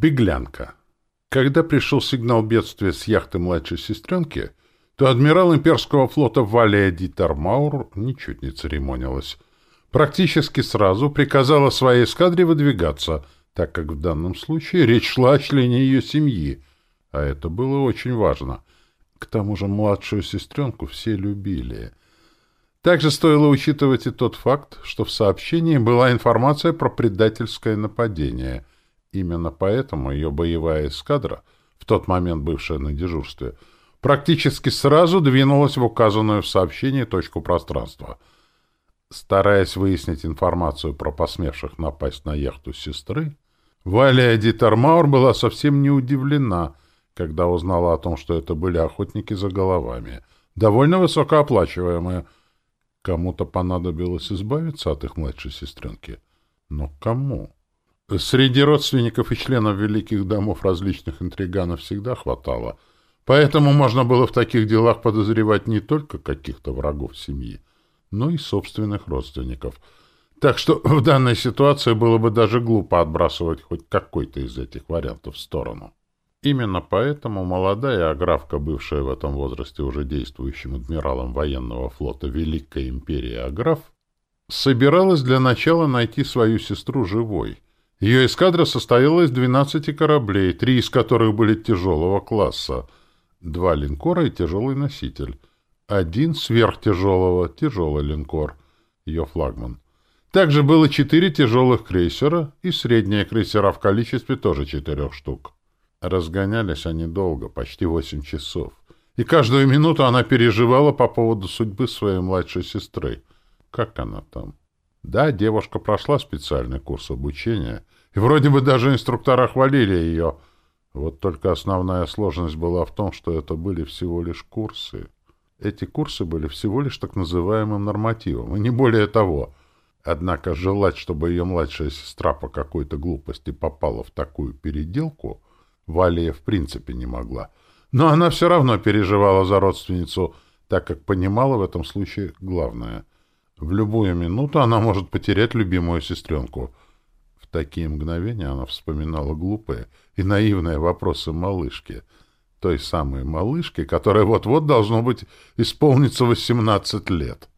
Беглянка. Когда пришел сигнал бедствия с яхты младшей сестренки, то адмирал имперского флота Валия Дитермаур ничуть не церемонилась. Практически сразу приказала своей эскадре выдвигаться, так как в данном случае речь шла о члене ее семьи, а это было очень важно. К тому же младшую сестренку все любили. Также стоило учитывать и тот факт, что в сообщении была информация про предательское нападение. Именно поэтому ее боевая эскадра, в тот момент бывшая на дежурстве, практически сразу двинулась в указанную в сообщении точку пространства. Стараясь выяснить информацию про посмевших напасть на яхту сестры, Валя Дитермаур была совсем не удивлена, когда узнала о том, что это были охотники за головами, довольно высокооплачиваемые, Кому-то понадобилось избавиться от их младшей сестренки. Но кому? Среди родственников и членов великих домов различных интриганов всегда хватало. Поэтому можно было в таких делах подозревать не только каких-то врагов семьи, но и собственных родственников. Так что в данной ситуации было бы даже глупо отбрасывать хоть какой-то из этих вариантов в сторону. Именно поэтому молодая аграфка, бывшая в этом возрасте уже действующим адмиралом военного флота Великой империи Аграф, собиралась для начала найти свою сестру живой. Ее эскадра состояла из 12 кораблей, три из которых были тяжелого класса, два линкора и тяжелый носитель, один сверхтяжелого, тяжелый линкор, ее флагман. Также было четыре тяжелых крейсера и средние крейсера в количестве тоже четырех штук. Разгонялись они долго, почти восемь часов. И каждую минуту она переживала по поводу судьбы своей младшей сестры. Как она там? Да, девушка прошла специальный курс обучения, и вроде бы даже инструктора хвалили ее. Вот только основная сложность была в том, что это были всего лишь курсы. Эти курсы были всего лишь так называемым нормативом, и не более того. Однако желать, чтобы ее младшая сестра по какой-то глупости попала в такую переделку — Валия в принципе не могла. Но она все равно переживала за родственницу, так как понимала в этом случае главное. В любую минуту она может потерять любимую сестренку. В такие мгновения она вспоминала глупые и наивные вопросы малышки. Той самой малышки, которая вот-вот должно быть исполнится восемнадцать лет.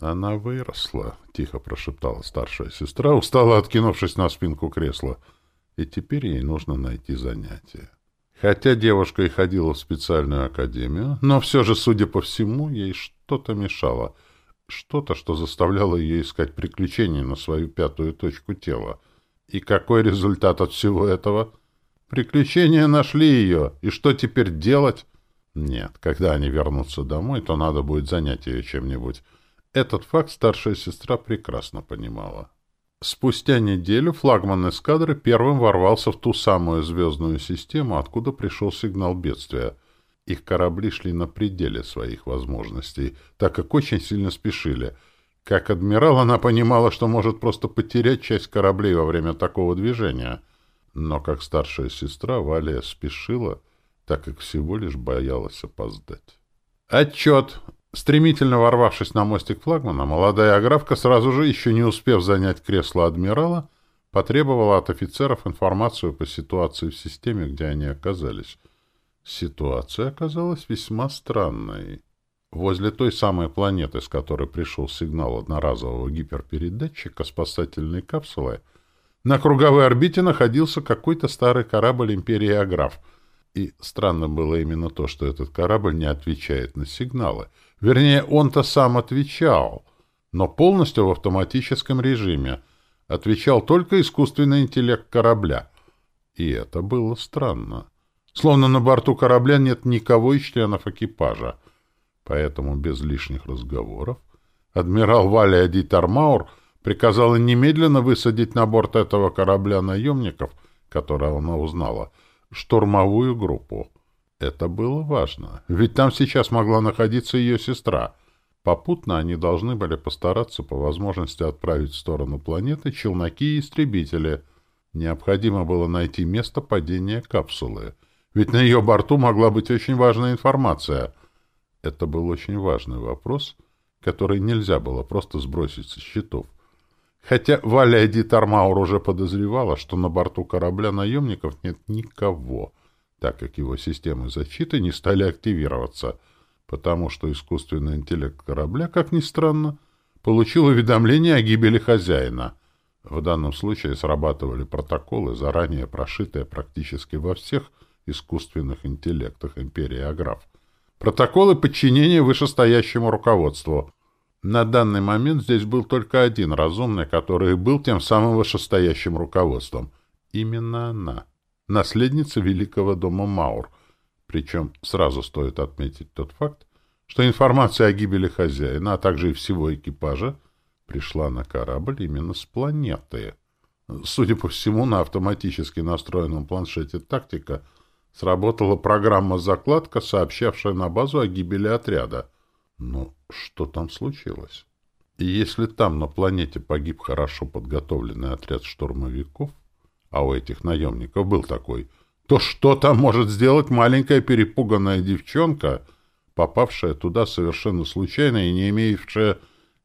«Она выросла», — тихо прошептала старшая сестра, устало откинувшись на спинку кресла — и теперь ей нужно найти занятие. Хотя девушка и ходила в специальную академию, но все же, судя по всему, ей что-то мешало. Что-то, что заставляло ее искать приключений на свою пятую точку тела. И какой результат от всего этого? Приключения нашли ее, и что теперь делать? Нет, когда они вернутся домой, то надо будет занять ее чем-нибудь. Этот факт старшая сестра прекрасно понимала. Спустя неделю флагман эскадры первым ворвался в ту самую звездную систему, откуда пришел сигнал бедствия. Их корабли шли на пределе своих возможностей, так как очень сильно спешили. Как адмирал она понимала, что может просто потерять часть кораблей во время такого движения. Но как старшая сестра Валия спешила, так как всего лишь боялась опоздать. «Отчет!» Стремительно ворвавшись на мостик флагмана, молодая аграфка, сразу же, еще не успев занять кресло адмирала, потребовала от офицеров информацию по ситуации в системе, где они оказались. Ситуация оказалась весьма странной. Возле той самой планеты, с которой пришел сигнал одноразового гиперпередатчика спасательной капсулы, на круговой орбите находился какой-то старый корабль Империи Аграф. И странно было именно то, что этот корабль не отвечает на сигналы — Вернее, он-то сам отвечал, но полностью в автоматическом режиме. Отвечал только искусственный интеллект корабля. И это было странно. Словно на борту корабля нет никого из членов экипажа. Поэтому без лишних разговоров адмирал Валя Дитармаур приказал немедленно высадить на борт этого корабля наемников, которого она узнала, штурмовую группу. Это было важно, ведь там сейчас могла находиться ее сестра. Попутно они должны были постараться по возможности отправить в сторону планеты челноки и истребители. Необходимо было найти место падения капсулы, ведь на ее борту могла быть очень важная информация. Это был очень важный вопрос, который нельзя было просто сбросить со счетов. Хотя Валя Армаур уже подозревала, что на борту корабля наемников нет никого, так как его системы защиты не стали активироваться, потому что искусственный интеллект корабля, как ни странно, получил уведомление о гибели хозяина. В данном случае срабатывали протоколы, заранее прошитые практически во всех искусственных интеллектах империи Аграф. Протоколы подчинения вышестоящему руководству. На данный момент здесь был только один разумный, который был тем самым вышестоящим руководством. Именно она. Наследница великого дома Маур. Причем сразу стоит отметить тот факт, что информация о гибели хозяина, а также и всего экипажа, пришла на корабль именно с планеты. Судя по всему, на автоматически настроенном планшете «Тактика» сработала программа-закладка, сообщавшая на базу о гибели отряда. Но что там случилось? И если там, на планете, погиб хорошо подготовленный отряд штурмовиков, а у этих наемников был такой, то что там может сделать маленькая перепуганная девчонка — попавшая туда совершенно случайно и не имеющая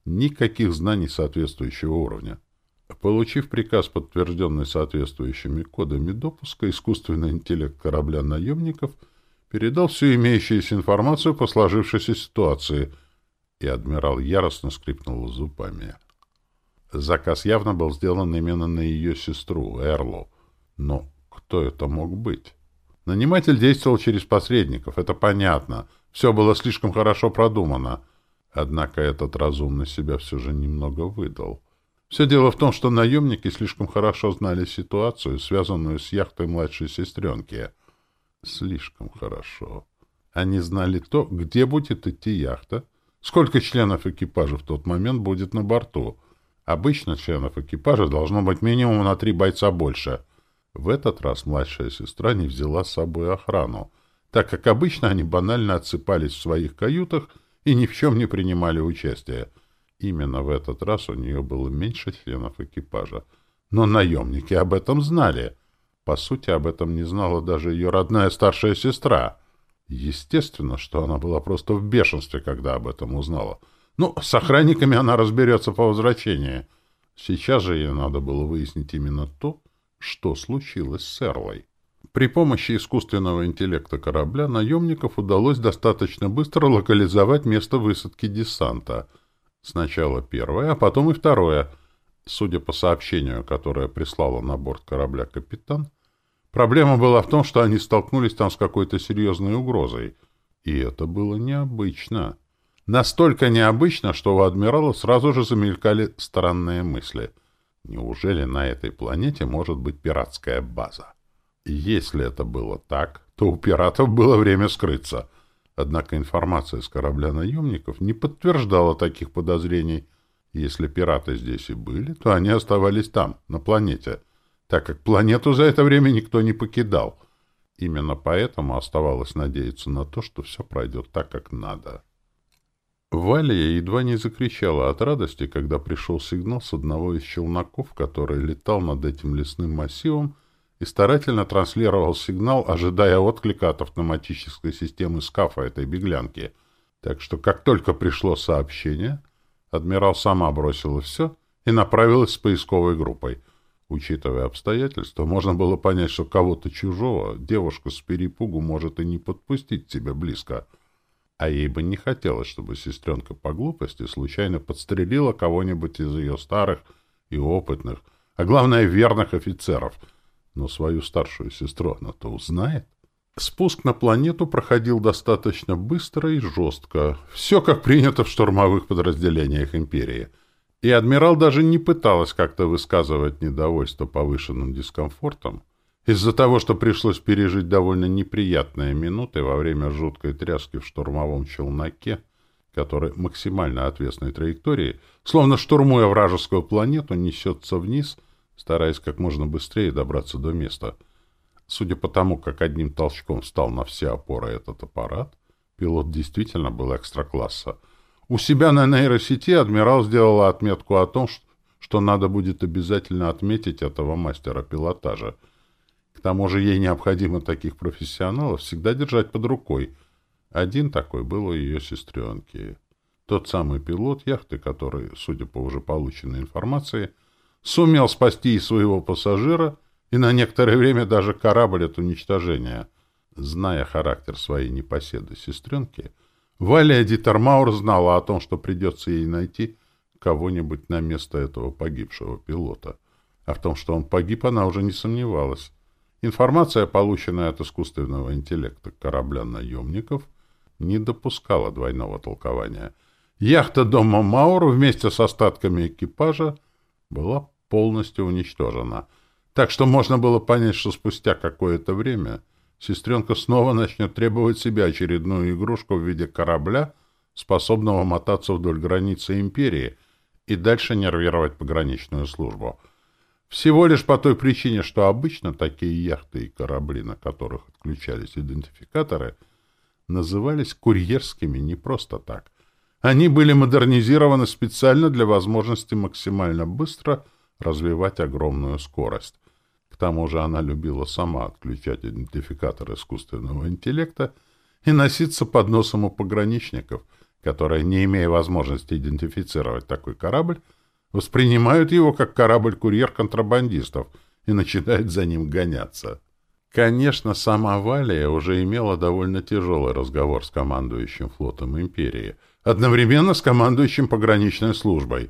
никаких знаний соответствующего уровня. Получив приказ, подтвержденный соответствующими кодами допуска, искусственный интеллект корабля наемников передал всю имеющуюся информацию по сложившейся ситуации, и адмирал яростно скрипнул зубами. Заказ явно был сделан именно на ее сестру, Эрлу. Но кто это мог быть? Наниматель действовал через посредников, это понятно — все было слишком хорошо продумано. Однако этот разумный себя все же немного выдал. Все дело в том, что наемники слишком хорошо знали ситуацию, связанную с яхтой младшей сестренки. Слишком хорошо. Они знали то, где будет идти яхта, сколько членов экипажа в тот момент будет на борту. Обычно членов экипажа должно быть минимум на три бойца больше. В этот раз младшая сестра не взяла с собой охрану — так как обычно они банально отсыпались в своих каютах и ни в чем не принимали участия. Именно в этот раз у нее было меньше членов экипажа. Но наемники об этом знали. По сути, об этом не знала даже ее родная старшая сестра. Естественно, что она была просто в бешенстве, когда об этом узнала. Ну, с охранниками она разберется по возвращении. Сейчас же ей надо было выяснить именно то, что случилось с Эрлой. При помощи искусственного интеллекта корабля наемников удалось достаточно быстро локализовать место высадки десанта. Сначала первое, а потом и второе. Судя по сообщению, которое прислала на борт корабля капитан, проблема была в том, что они столкнулись там с какой-то серьезной угрозой. И это было необычно. Настолько необычно, что у адмирала сразу же замелькали странные мысли. Неужели на этой планете может быть пиратская база? Если это было так, то у пиратов было время скрыться. Однако информация с корабля наемников не подтверждала таких подозрений. Если пираты здесь и были, то они оставались там, на планете, так как планету за это время никто не покидал. Именно поэтому оставалось надеяться на то, что все пройдет так, как надо. Валия едва не закричала от радости, когда пришел сигнал с одного из челноков, который летал над этим лесным массивом, и старательно транслировал сигнал, ожидая отклика от автоматической системы скафа этой беглянки. Так что, как только пришло сообщение, адмирал сама бросила все и направилась с поисковой группой. Учитывая обстоятельства, можно было понять, что кого-то чужого девушка с перепугу может и не подпустить себе близко. А ей бы не хотелось, чтобы сестренка по глупости случайно подстрелила кого-нибудь из ее старых и опытных, а главное верных офицеров — но свою старшую сестру она-то узнает. Спуск на планету проходил достаточно быстро и жестко. Все как принято в штурмовых подразделениях Империи. И адмирал даже не пыталась как-то высказывать недовольство повышенным дискомфортом, из-за того, что пришлось пережить довольно неприятные минуты во время жуткой тряски в штурмовом челноке, который максимально отвесной траектории, словно штурмуя вражескую планету, несется вниз — стараясь как можно быстрее добраться до места. Судя по тому, как одним толчком встал на все опоры этот аппарат, пилот действительно был экстра-класса. У себя на нейросети адмирал сделала отметку о том, что надо будет обязательно отметить этого мастера пилотажа. К тому же ей необходимо таких профессионалов всегда держать под рукой. Один такой был у ее сестренки. Тот самый пилот яхты, который, судя по уже полученной информации, — сумел спасти и своего пассажира, и на некоторое время даже корабль от уничтожения. Зная характер своей непоседы сестренки, Валя Дитермаур знала о том, что придется ей найти кого-нибудь на место этого погибшего пилота. А в том, что он погиб, она уже не сомневалась. Информация, полученная от искусственного интеллекта корабля-наемников, не допускала двойного толкования. Яхта дома Маур вместе с остатками экипажа была полностью уничтожена. Так что можно было понять, что спустя какое-то время сестренка снова начнет требовать себе очередную игрушку в виде корабля, способного мотаться вдоль границы империи и дальше нервировать пограничную службу — всего лишь по той причине, что обычно такие яхты и корабли, на которых отключались идентификаторы, назывались курьерскими не просто так. Они были модернизированы специально для возможности максимально быстро развивать огромную скорость. К тому же она любила сама отключать идентификатор искусственного интеллекта и носиться под носом у пограничников, которые, не имея возможности идентифицировать такой корабль, воспринимают его как корабль-курьер контрабандистов и начинают за ним гоняться. Конечно, сама Валия уже имела довольно тяжелый разговор с командующим флотом империи, одновременно с командующим пограничной службой.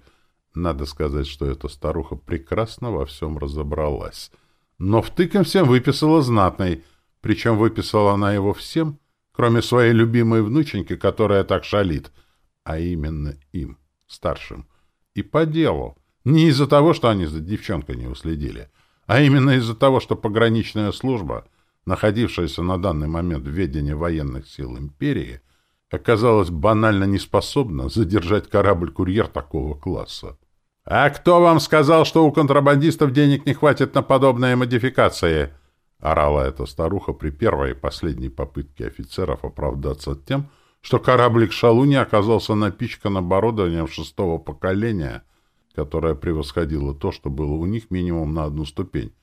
Надо сказать, что эта старуха прекрасно во всем разобралась. Но втыком всем выписала знатный, причем выписала она его всем, кроме своей любимой внученьки, которая так шалит, а именно им, старшим. И по делу. Не из-за того, что они за девчонкой не уследили, а именно из-за того, что пограничная служба, находившаяся на данный момент в ведении военных сил империи, оказалась банально неспособна задержать корабль-курьер такого класса. «А кто вам сказал, что у контрабандистов денег не хватит на подобные модификации?» — орала эта старуха при первой и последней попытке офицеров оправдаться тем, что кораблик «Шалуни» оказался напичкан оборудованием шестого поколения, которое превосходило то, что было у них минимум на одну ступень.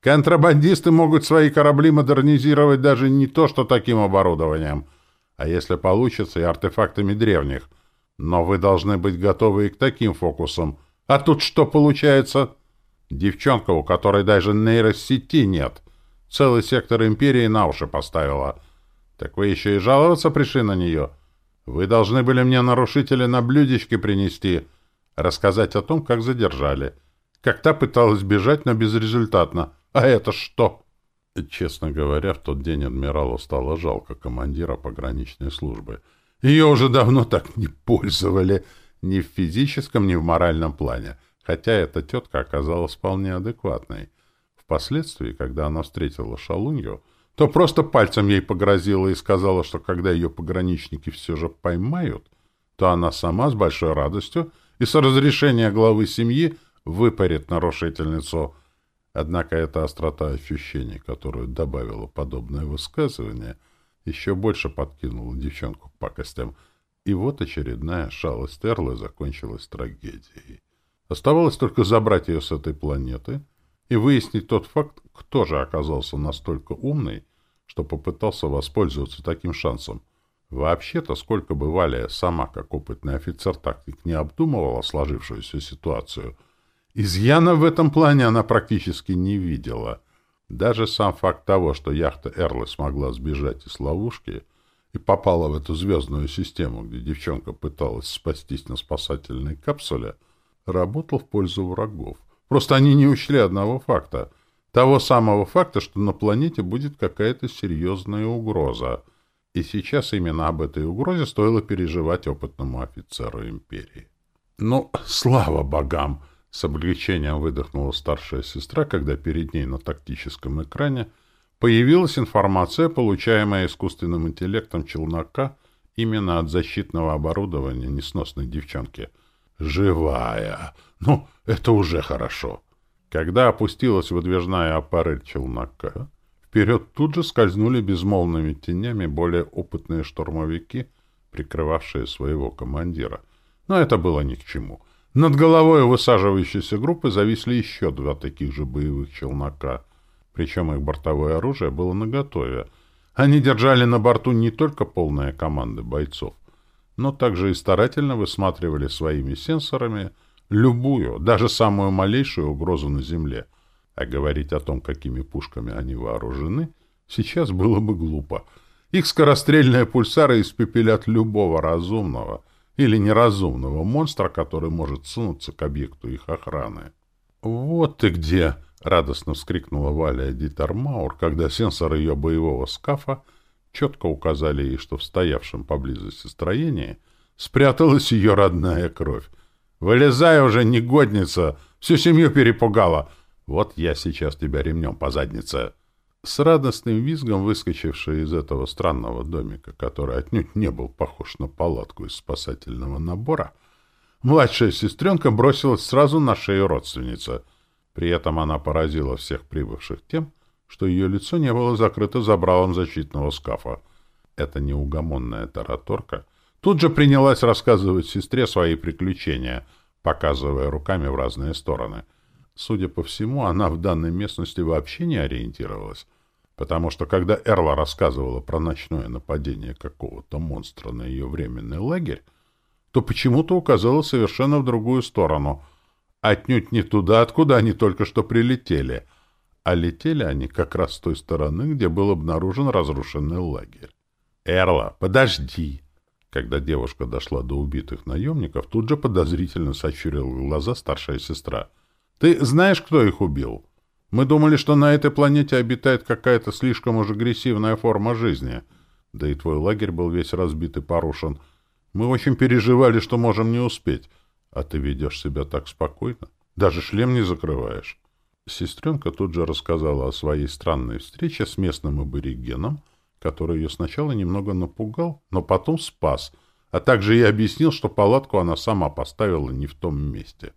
Контрабандисты могут свои корабли модернизировать даже не то, что таким оборудованием, а если получится, и артефактами древних. Но вы должны быть готовы и к таким фокусам. А тут что получается? Девчонка, у которой даже нейросети нет. Целый сектор империи на уши поставила — так вы еще и жаловаться пришли на нее? Вы должны были мне нарушителя на блюдечке принести, рассказать о том, как задержали. Как та пыталась бежать, но безрезультатно. А это что? Честно говоря, в тот день адмиралу стало жалко командира пограничной службы. Ее уже давно так не пользовали ни в физическом, ни в моральном плане, хотя эта тетка оказалась вполне адекватной. Впоследствии, когда она встретила шалунью, то просто пальцем ей погрозила и сказала, что когда ее пограничники все же поймают, то она сама с большой радостью и с разрешения главы семьи выпарит нарушительницу. Однако эта острота ощущений, которую добавило подобное высказывание, еще больше подкинула девчонку к пакостям. И вот очередная шалость Эрлы закончилась трагедией. Оставалось только забрать ее с этой планеты и выяснить тот факт, кто же оказался настолько умный, что попытался воспользоваться таким шансом. Вообще-то, сколько бы Валя сама, как опытный офицер-тактик, не обдумывала сложившуюся ситуацию, изъяна в этом плане она практически не видела. Даже сам факт того, что яхта Эрлы смогла сбежать из ловушки и попала в эту звездную систему, где девчонка пыталась спастись на спасательной капсуле, работал в пользу врагов. Просто они не учли одного факта — того самого факта, что на планете будет какая-то серьезная угроза. И сейчас именно об этой угрозе стоило переживать опытному офицеру империи. «Ну, слава богам!» — с облегчением выдохнула старшая сестра, когда перед ней на тактическом экране появилась информация, получаемая искусственным интеллектом челнока именно от защитного оборудования несносной девчонки. «Живая! Ну, это уже хорошо!» Когда опустилась выдвижная аппарель челнока, вперед тут же скользнули безмолвными тенями более опытные штурмовики, прикрывавшие своего командира. Но это было ни к чему. Над головой высаживающейся группы зависли еще два таких же боевых челнока, причем их бортовое оружие было наготове. Они держали на борту не только полные команды бойцов, но также и старательно высматривали своими сенсорами Любую, даже самую малейшую угрозу на земле. А говорить о том, какими пушками они вооружены, сейчас было бы глупо. Их скорострельные пульсары испепелят любого разумного или неразумного монстра, который может сунуться к объекту их охраны. «Вот ты где!» — радостно вскрикнула Валя Дитармаур, когда сенсоры ее боевого скафа четко указали ей, что в стоявшем поблизости строении спряталась ее родная кровь. «Вылезай уже, негодница! Всю семью перепугала! Вот я сейчас тебя ремнем по заднице!» С радостным визгом, выскочившая из этого странного домика, который отнюдь не был похож на палатку из спасательного набора, младшая сестренка бросилась сразу на шею родственницы. При этом она поразила всех прибывших тем, что ее лицо не было закрыто забралом защитного скафа. Эта неугомонная тараторка тут же принялась рассказывать сестре свои приключения, показывая руками в разные стороны — Судя по всему, она в данной местности вообще не ориентировалась, потому что когда Эрла рассказывала про ночное нападение какого-то монстра на ее временный лагерь, то почему-то указала совершенно в другую сторону, отнюдь не туда, откуда они только что прилетели, а летели они как раз с той стороны, где был обнаружен разрушенный лагерь. «Эрла, подожди!» Когда девушка дошла до убитых наемников, тут же подозрительно сощурила глаза старшая сестра — ты знаешь, кто их убил? Мы думали, что на этой планете обитает какая-то слишком уж агрессивная форма жизни. Да и твой лагерь был весь разбит и порушен. Мы очень переживали, что можем не успеть. А ты ведешь себя так спокойно. Даже шлем не закрываешь. Сестренка тут же рассказала о своей странной встрече с местным аборигеном, который ее сначала немного напугал, но потом спас, а также и объяснил, что палатку она сама поставила не в том месте.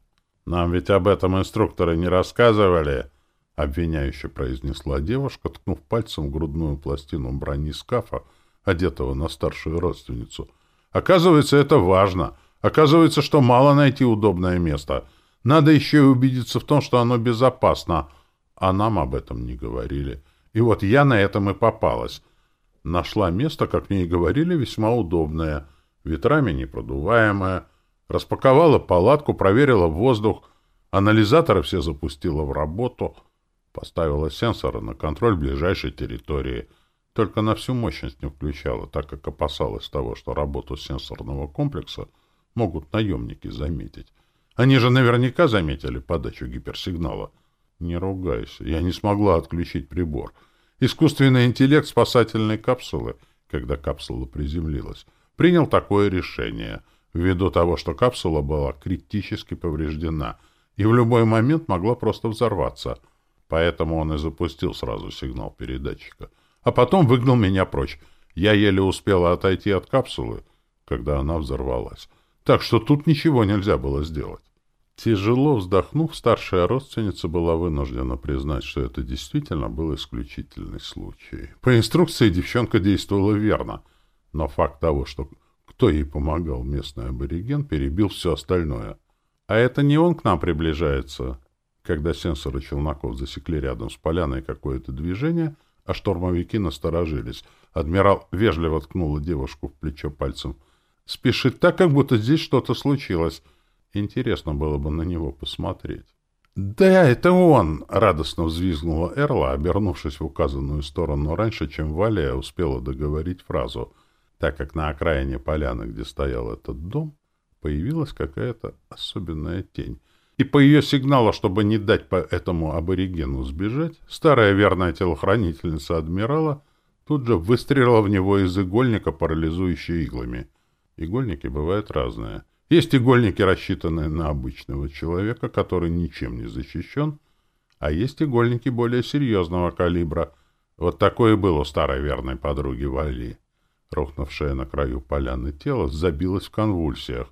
«Нам ведь об этом инструкторы не рассказывали», — обвиняюще произнесла девушка, ткнув пальцем в грудную пластину брони скафа, одетого на старшую родственницу. «Оказывается, это важно. Оказывается, что мало найти удобное место. Надо еще и убедиться в том, что оно безопасно. А нам об этом не говорили. И вот я на этом и попалась. Нашла место, как мне и говорили, весьма удобное, ветрами непродуваемое, Распаковала палатку, проверила воздух, анализаторы все запустила в работу, поставила сенсоры на контроль ближайшей территории. Только на всю мощность не включала, так как опасалась того, что работу сенсорного комплекса могут наемники заметить. Они же наверняка заметили подачу гиперсигнала. Не ругайся, я не смогла отключить прибор. Искусственный интеллект спасательной капсулы, когда капсула приземлилась, принял такое решение — ввиду того, что капсула была критически повреждена и в любой момент могла просто взорваться. Поэтому он и запустил сразу сигнал передатчика. А потом выгнал меня прочь. Я еле успела отойти от капсулы, когда она взорвалась. Так что тут ничего нельзя было сделать. Тяжело вздохнув, старшая родственница была вынуждена признать, что это действительно был исключительный случай. По инструкции девчонка действовала верно, но факт того, что кто ей помогал, местный абориген, перебил все остальное. А это не он к нам приближается. Когда сенсоры челноков засекли рядом с поляной какое-то движение, а штурмовики насторожились, адмирал вежливо ткнула девушку в плечо пальцем. Спешит так, как будто здесь что-то случилось. Интересно было бы на него посмотреть. «Да, это он!» — радостно взвизгнула Эрла, обернувшись в указанную сторону раньше, чем Валия успела договорить фразу — так как на окраине поляны, где стоял этот дом, появилась какая-то особенная тень. И по ее сигналу, чтобы не дать по этому аборигену сбежать, старая верная телохранительница адмирала тут же выстрелила в него из игольника, парализующей иглами. Игольники бывают разные. Есть игольники, рассчитанные на обычного человека, который ничем не защищен, а есть игольники более серьезного калибра. Вот такое было старой верной подруги Вали. Рухнувшее на краю поляны тело забилось в конвульсиях,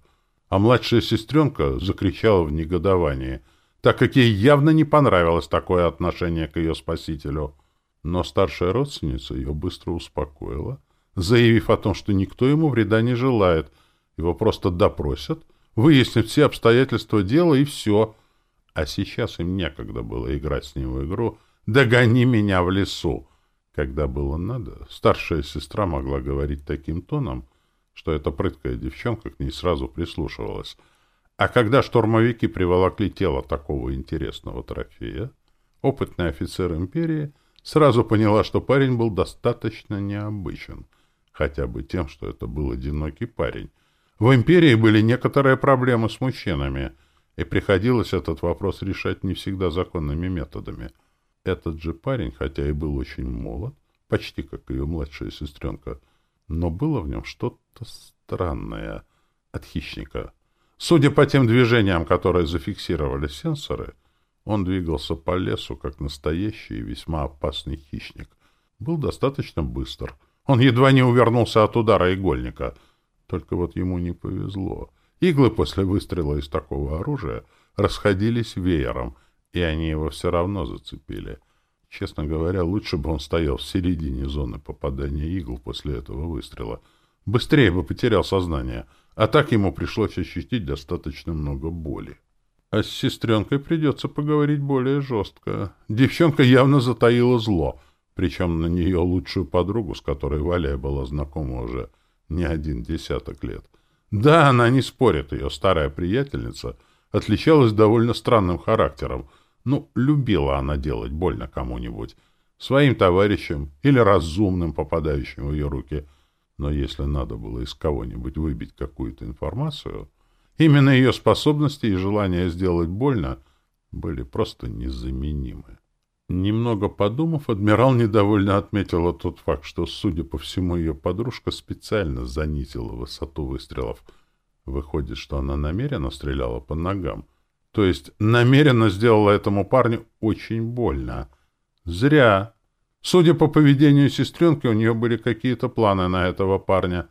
а младшая сестренка закричала в негодовании, так как ей явно не понравилось такое отношение к ее спасителю. Но старшая родственница ее быстро успокоила, заявив о том, что никто ему вреда не желает, его просто допросят, выяснят все обстоятельства дела и все. А сейчас им некогда было играть с ним в игру «Догони меня в лесу!» Когда было надо, старшая сестра могла говорить таким тоном, что эта прыткая девчонка к ней сразу прислушивалась. А когда штурмовики приволокли тело такого интересного трофея, опытный офицер империи сразу поняла, что парень был достаточно необычен, хотя бы тем, что это был одинокий парень. В империи были некоторые проблемы с мужчинами, и приходилось этот вопрос решать не всегда законными методами. Этот же парень, хотя и был очень молод, почти как ее младшая сестренка, но было в нем что-то странное от хищника. Судя по тем движениям, которые зафиксировали сенсоры, он двигался по лесу, как настоящий весьма опасный хищник. Был достаточно быстр. Он едва не увернулся от удара игольника. Только вот ему не повезло. Иглы после выстрела из такого оружия расходились веером, и они его все равно зацепили — Честно говоря, лучше бы он стоял в середине зоны попадания игл после этого выстрела. Быстрее бы потерял сознание, а так ему пришлось ощутить достаточно много боли. А с сестренкой придется поговорить более жестко. Девчонка явно затаила зло, причем на нее лучшую подругу, с которой Валя была знакома уже не один десяток лет. Да, она не спорит, ее старая приятельница отличалась довольно странным характером — ну, любила она делать больно кому-нибудь, своим товарищам или разумным, попадающим в ее руки. Но если надо было из кого-нибудь выбить какую-то информацию, именно ее способности и желание сделать больно были просто незаменимы. Немного подумав, адмирал недовольно отметила тот факт, что, судя по всему, ее подружка специально занизила высоту выстрелов. Выходит, что она намеренно стреляла по ногам — то есть намеренно сделала этому парню очень больно. Зря. Судя по поведению сестренки, у нее были какие-то планы на этого парня.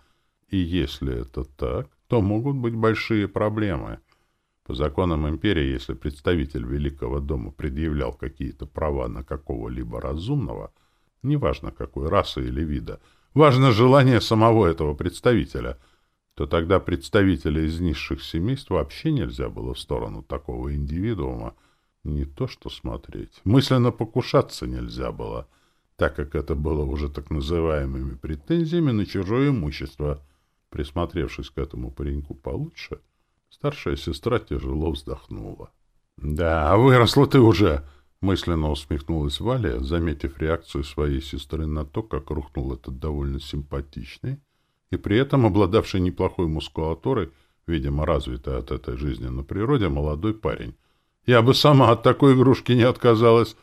И если это так, то могут быть большие проблемы. По законам империи, если представитель Великого дома предъявлял какие-то права на какого-либо разумного, неважно какой расы или вида, важно желание самого этого представителя — то тогда представителя из низших семейств вообще нельзя было в сторону такого индивидуума не то что смотреть, мысленно покушаться нельзя было, так как это было уже так называемыми претензиями на чужое имущество. Присмотревшись к этому пареньку получше, старшая сестра тяжело вздохнула. — Да, выросла ты уже! — мысленно усмехнулась Валя, заметив реакцию своей сестры на то, как рухнул этот довольно симпатичный, и при этом обладавший неплохой мускулатурой, видимо, развитой от этой жизни на природе, молодой парень. Я бы сама от такой игрушки не отказалась,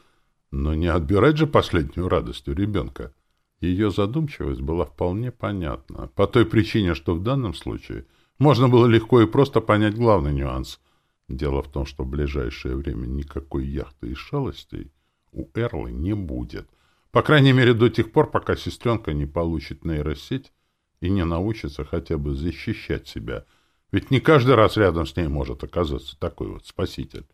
но не отбирать же последнюю радость у ребенка. Ее задумчивость была вполне понятна, по той причине, что в данном случае можно было легко и просто понять главный нюанс. Дело в том, что в ближайшее время никакой яхты и шалостей у Эрлы не будет. По крайней мере, до тех пор, пока сестренка не получит нейросеть, и не научится хотя бы защищать себя. Ведь не каждый раз рядом с ней может оказаться такой вот спаситель.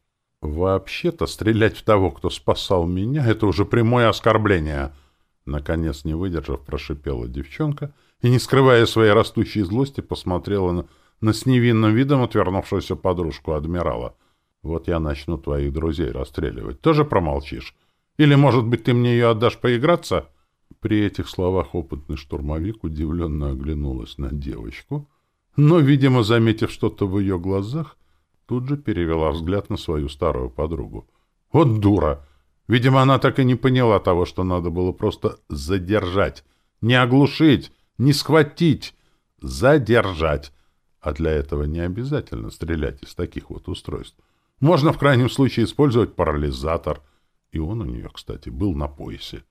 Вообще-то стрелять в того, кто спасал меня, это уже прямое оскорбление. Наконец, не выдержав, прошипела девчонка и, не скрывая своей растущей злости, посмотрела на, на с невинным видом отвернувшуюся подружку адмирала. Вот я начну твоих друзей расстреливать. Тоже промолчишь? Или, может быть, ты мне ее отдашь поиграться?» При этих словах опытный штурмовик удивленно оглянулась на девочку, но, видимо, заметив что-то в ее глазах, тут же перевела взгляд на свою старую подругу. «Вот дура! Видимо, она так и не поняла того, что надо было просто задержать. Не оглушить, не схватить, задержать. А для этого не обязательно стрелять из таких вот устройств. Можно в крайнем случае использовать парализатор. И он у нее, кстати, был на поясе.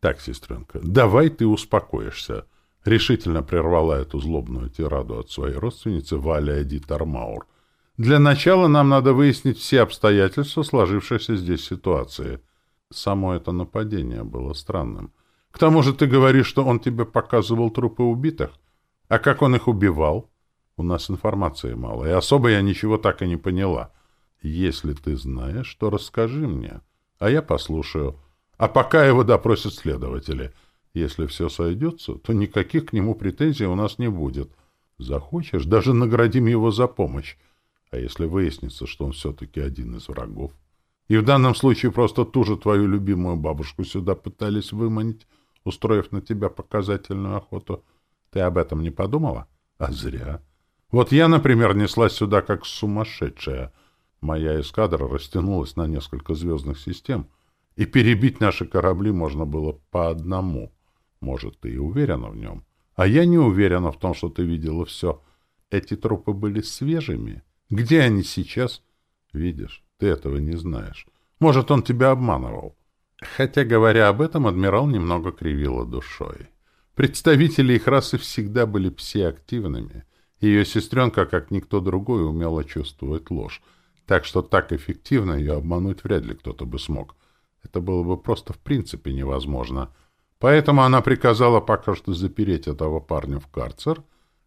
Так, сестренка, давай ты успокоишься. Решительно прервала эту злобную тираду от своей родственницы Валя Эдит Армаур. Для начала нам надо выяснить все обстоятельства сложившейся здесь ситуации. Само это нападение было странным. К тому же ты говоришь, что он тебе показывал трупы убитых. А как он их убивал? У нас информации мало, и особо я ничего так и не поняла. Если ты знаешь, то расскажи мне, а я послушаю. А пока его допросят следователи. Если все сойдется, то никаких к нему претензий у нас не будет. Захочешь, даже наградим его за помощь. А если выяснится, что он все-таки один из врагов? И в данном случае просто ту же твою любимую бабушку сюда пытались выманить, устроив на тебя показательную охоту. Ты об этом не подумала? А зря. Вот я, например, неслась сюда как сумасшедшая. Моя эскадра растянулась на несколько звездных систем, и перебить наши корабли можно было по одному. Может, ты и уверена в нем. А я не уверена в том, что ты видела все. Эти трупы были свежими. Где они сейчас? Видишь, ты этого не знаешь. Может, он тебя обманывал. Хотя, говоря об этом, адмирал немного кривила душой. Представители их расы всегда были псиактивными. Ее сестренка, как никто другой, умела чувствовать ложь. Так что так эффективно ее обмануть вряд ли кто-то бы смог. Это было бы просто в принципе невозможно. Поэтому она приказала пока что запереть этого парня в карцер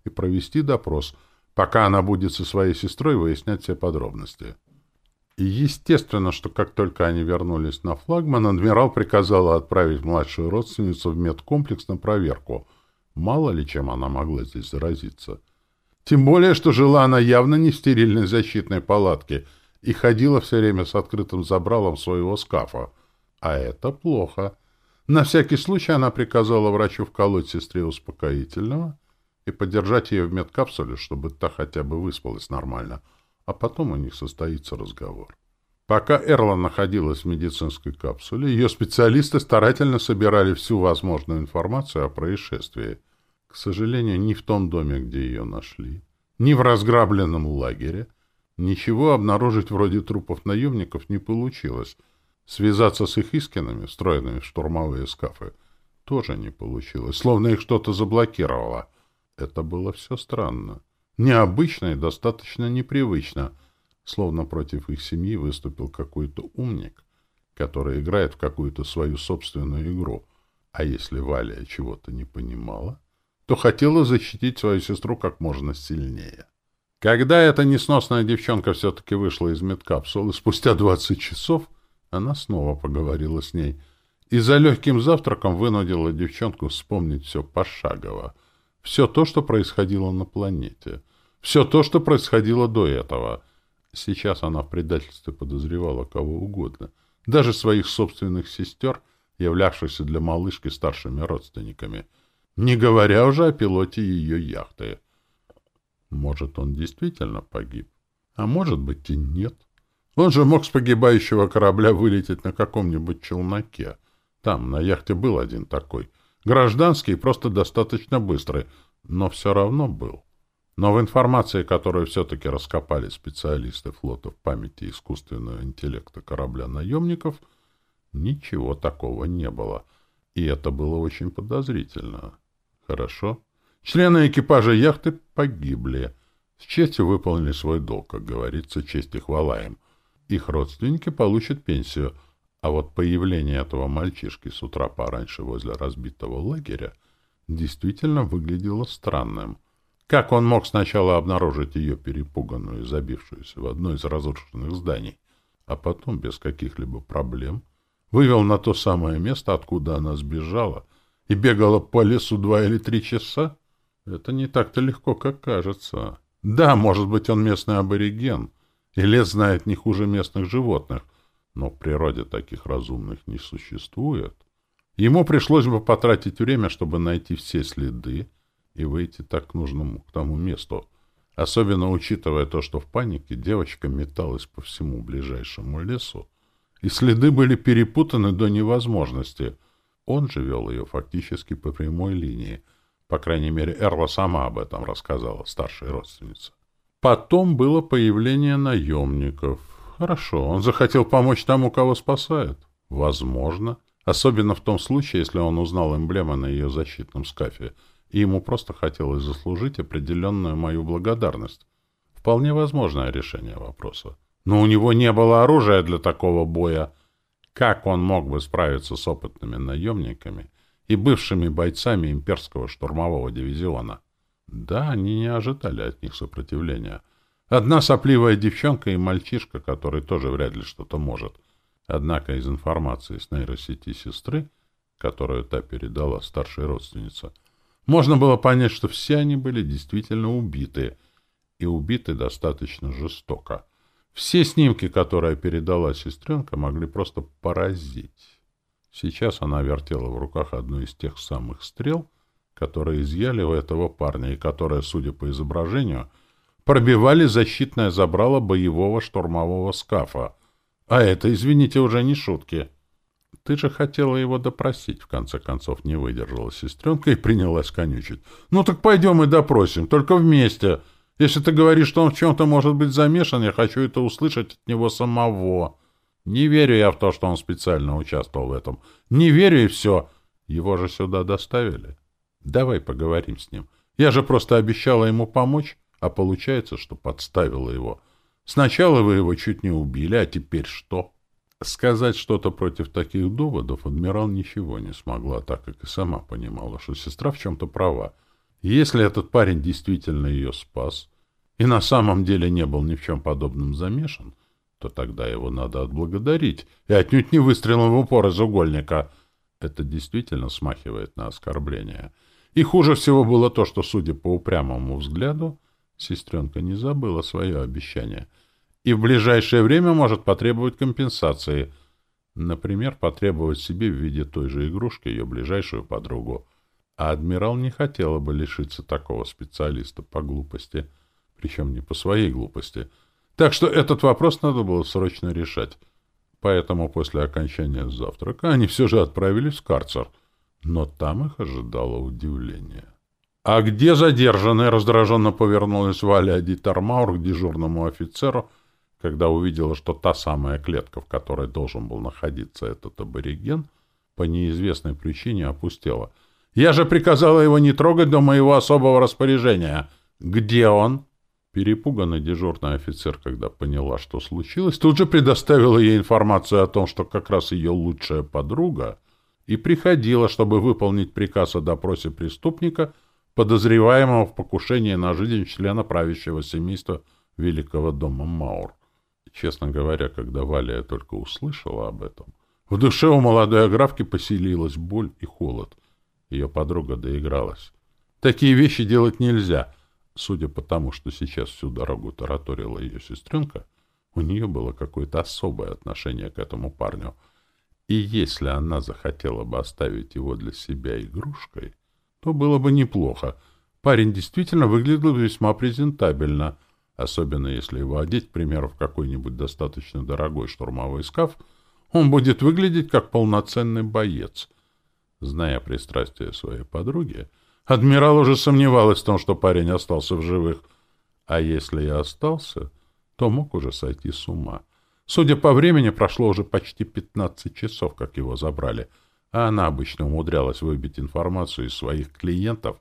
и провести допрос, пока она будет со своей сестрой выяснять все подробности. Естественно, что как только они вернулись на флагман, адмирал приказал отправить младшую родственницу в медкомплекс на проверку. Мало ли чем она могла здесь заразиться. Тем более, что жила она явно не в стерильной защитной палатке и ходила все время с открытым забралом своего скафа. А это плохо. На всякий случай она приказала врачу вколоть сестре успокоительного и подержать ее в медкапсуле, чтобы та хотя бы выспалась нормально — а потом у них состоится разговор. Пока Эрла находилась в медицинской капсуле, ее специалисты старательно собирали всю возможную информацию о происшествии. К сожалению, ни в том доме, где ее нашли, ни в разграбленном лагере ничего обнаружить вроде трупов наемников не получилось. Связаться с их искинами, встроенными в штурмовые скафы, тоже не получилось, словно их что-то заблокировало. Это было все странно. Необычно и достаточно непривычно, словно против их семьи выступил какой-то умник, который играет в какую-то свою собственную игру. А если Валя чего-то не понимала, то хотела защитить свою сестру как можно сильнее. Когда эта несносная девчонка все-таки вышла из медкапсулы, спустя двадцать часов она снова поговорила с ней и за легким завтраком вынудила девчонку вспомнить все пошагово, все то, что происходило на планете — все то, что происходило до этого. Сейчас она в предательстве подозревала кого угодно, даже своих собственных сестер, являвшихся для малышки старшими родственниками, не говоря уже о пилоте ее яхты. Может, он действительно погиб, а может быть и нет. Он же мог с погибающего корабля вылететь на каком-нибудь челноке. Там, на яхте, был один такой. Гражданский, просто достаточно быстрый, но все равно был. Но в информации, которую все-таки раскопали специалисты флота в памяти искусственного интеллекта корабля наемников, ничего такого не было. И это было очень подозрительно. Хорошо. Члены экипажа яхты погибли. С честью выполнили свой долг, как говорится, честь и хвала им. Их родственники получат пенсию. А вот появление этого мальчишки с утра пораньше возле разбитого лагеря действительно выглядело странным — как он мог сначала обнаружить ее перепуганную и забившуюся в одно из разрушенных зданий, а потом без каких-либо проблем вывел на то самое место, откуда она сбежала, и бегала по лесу два или три часа? Это не так-то легко, как кажется. Да, может быть, он местный абориген, и лес знает не хуже местных животных, но в природе таких разумных не существует. Ему пришлось бы потратить время, чтобы найти все следы, и выйти так к нужному к тому месту, особенно учитывая то, что в панике девочка металась по всему ближайшему лесу, и следы были перепутаны до невозможности. Он же вел ее фактически по прямой линии. По крайней мере, Эрла сама об этом рассказала, старшая родственница. Потом было появление наемников. Хорошо, он захотел помочь тому, кого спасает. Возможно. Особенно в том случае, если он узнал эмблему на ее защитном скафе — и ему просто хотелось заслужить определенную мою благодарность. Вполне возможное решение вопроса. Но у него не было оружия для такого боя. Как он мог бы справиться с опытными наемниками и бывшими бойцами имперского штурмового дивизиона? Да, они не ожидали от них сопротивления. Одна сопливая девчонка и мальчишка, который тоже вряд ли что-то может. Однако из информации с нейросети сестры, которую та передала старшей родственнице, можно было понять, что все они были действительно убиты, и убиты достаточно жестоко. Все снимки, которые передала сестренка, могли просто поразить. Сейчас она вертела в руках одну из тех самых стрел, которые изъяли у этого парня, и которая, судя по изображению, пробивали защитное забрало боевого штурмового скафа. А это, извините, уже не шутки. Ты же хотела его допросить, в конце концов не выдержала сестренка и принялась конючить. Ну так пойдем и допросим, только вместе. Если ты говоришь, что он в чем-то может быть замешан, я хочу это услышать от него самого. Не верю я в то, что он специально участвовал в этом. Не верю и все. Его же сюда доставили. Давай поговорим с ним. Я же просто обещала ему помочь, а получается, что подставила его. Сначала вы его чуть не убили, а теперь что?» Сказать что-то против таких доводов адмирал ничего не смогла, так как и сама понимала, что сестра в чем-то права. Если этот парень действительно ее спас и на самом деле не был ни в чем подобном замешан, то тогда его надо отблагодарить, и отнюдь не выстрелом в упор из угольника. Это действительно смахивает на оскорбление. И хуже всего было то, что, судя по упрямому взгляду, сестренка не забыла свое обещание — и в ближайшее время может потребовать компенсации. Например, потребовать себе в виде той же игрушки ее ближайшую подругу. А адмирал не хотела бы лишиться такого специалиста по глупости, причем не по своей глупости. Так что этот вопрос надо было срочно решать. Поэтому после окончания завтрака они все же отправились в карцер. Но там их ожидало удивление. «А где задержанный?» — раздраженно повернулась Валя Дитармаур к дежурному офицеру — когда увидела, что та самая клетка, в которой должен был находиться этот абориген, по неизвестной причине опустела. «Я же приказала его не трогать до моего особого распоряжения. Где он?» Перепуганный дежурный офицер, когда поняла, что случилось, тут же предоставила ей информацию о том, что как раз ее лучшая подруга и приходила, чтобы выполнить приказ о допросе преступника, подозреваемого в покушении на жизнь члена правящего семейства Великого дома Маур. Честно говоря, когда Валя только услышала об этом, в душе у молодой аграфки поселилась боль и холод. Ее подруга доигралась. Такие вещи делать нельзя. Судя по тому, что сейчас всю дорогу тараторила ее сестренка, у нее было какое-то особое отношение к этому парню. И если она захотела бы оставить его для себя игрушкой, то было бы неплохо. Парень действительно выглядел весьма презентабельно — Особенно если его одеть, к примеру, в какой-нибудь достаточно дорогой штурмовой скаф, он будет выглядеть как полноценный боец. Зная пристрастие своей подруги, адмирал уже сомневалась в том, что парень остался в живых. А если и остался, то мог уже сойти с ума. Судя по времени, прошло уже почти 15 часов, как его забрали, а она обычно умудрялась выбить информацию из своих клиентов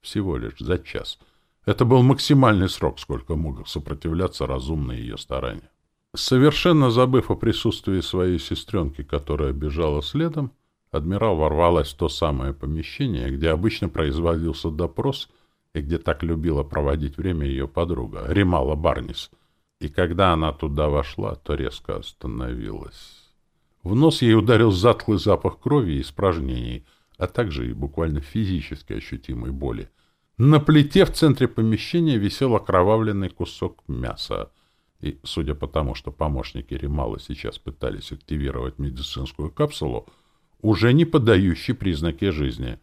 всего лишь за час — это был максимальный срок, сколько мог сопротивляться разумные ее старания. Совершенно забыв о присутствии своей сестренки, которая бежала следом, адмирал ворвалась в то самое помещение, где обычно производился допрос и где так любила проводить время ее подруга, Римала Барнис. И когда она туда вошла, то резко остановилась. В нос ей ударил затхлый запах крови и испражнений, а также и буквально физически ощутимой боли. На плите в центре помещения висел окровавленный кусок мяса. И, судя по тому, что помощники Ремала сейчас пытались активировать медицинскую капсулу, уже не подающий признаки жизни.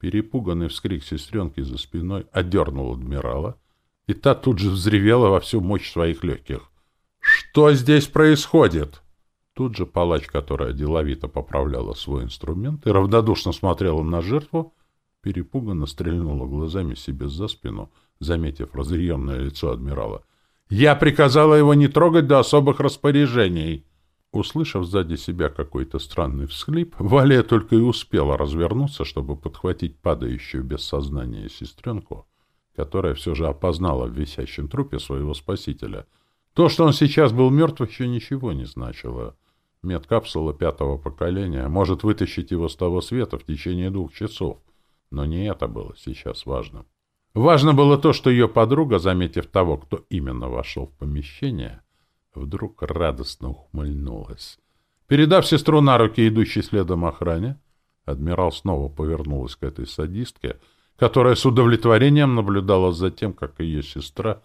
Перепуганный вскрик сестренки за спиной отдернул адмирала, и та тут же взревела во всю мощь своих легких. «Что здесь происходит?» Тут же палач, которая деловито поправляла свой инструмент и равнодушно смотрела на жертву, перепуганно стрельнула глазами себе за спину, заметив разъяренное лицо адмирала. «Я приказала его не трогать до особых распоряжений!» Услышав сзади себя какой-то странный всхлип, Валия только и успела развернуться, чтобы подхватить падающую без сознания сестренку, которая все же опознала в висящем трупе своего спасителя. То, что он сейчас был мертв, еще ничего не значило. Медкапсула пятого поколения может вытащить его с того света в течение двух часов. Но не это было сейчас важным. Важно было то, что ее подруга, заметив того, кто именно вошел в помещение, вдруг радостно ухмыльнулась. Передав сестру на руки, идущей следом охране, адмирал снова повернулась к этой садистке, которая с удовлетворением наблюдала за тем, как ее сестра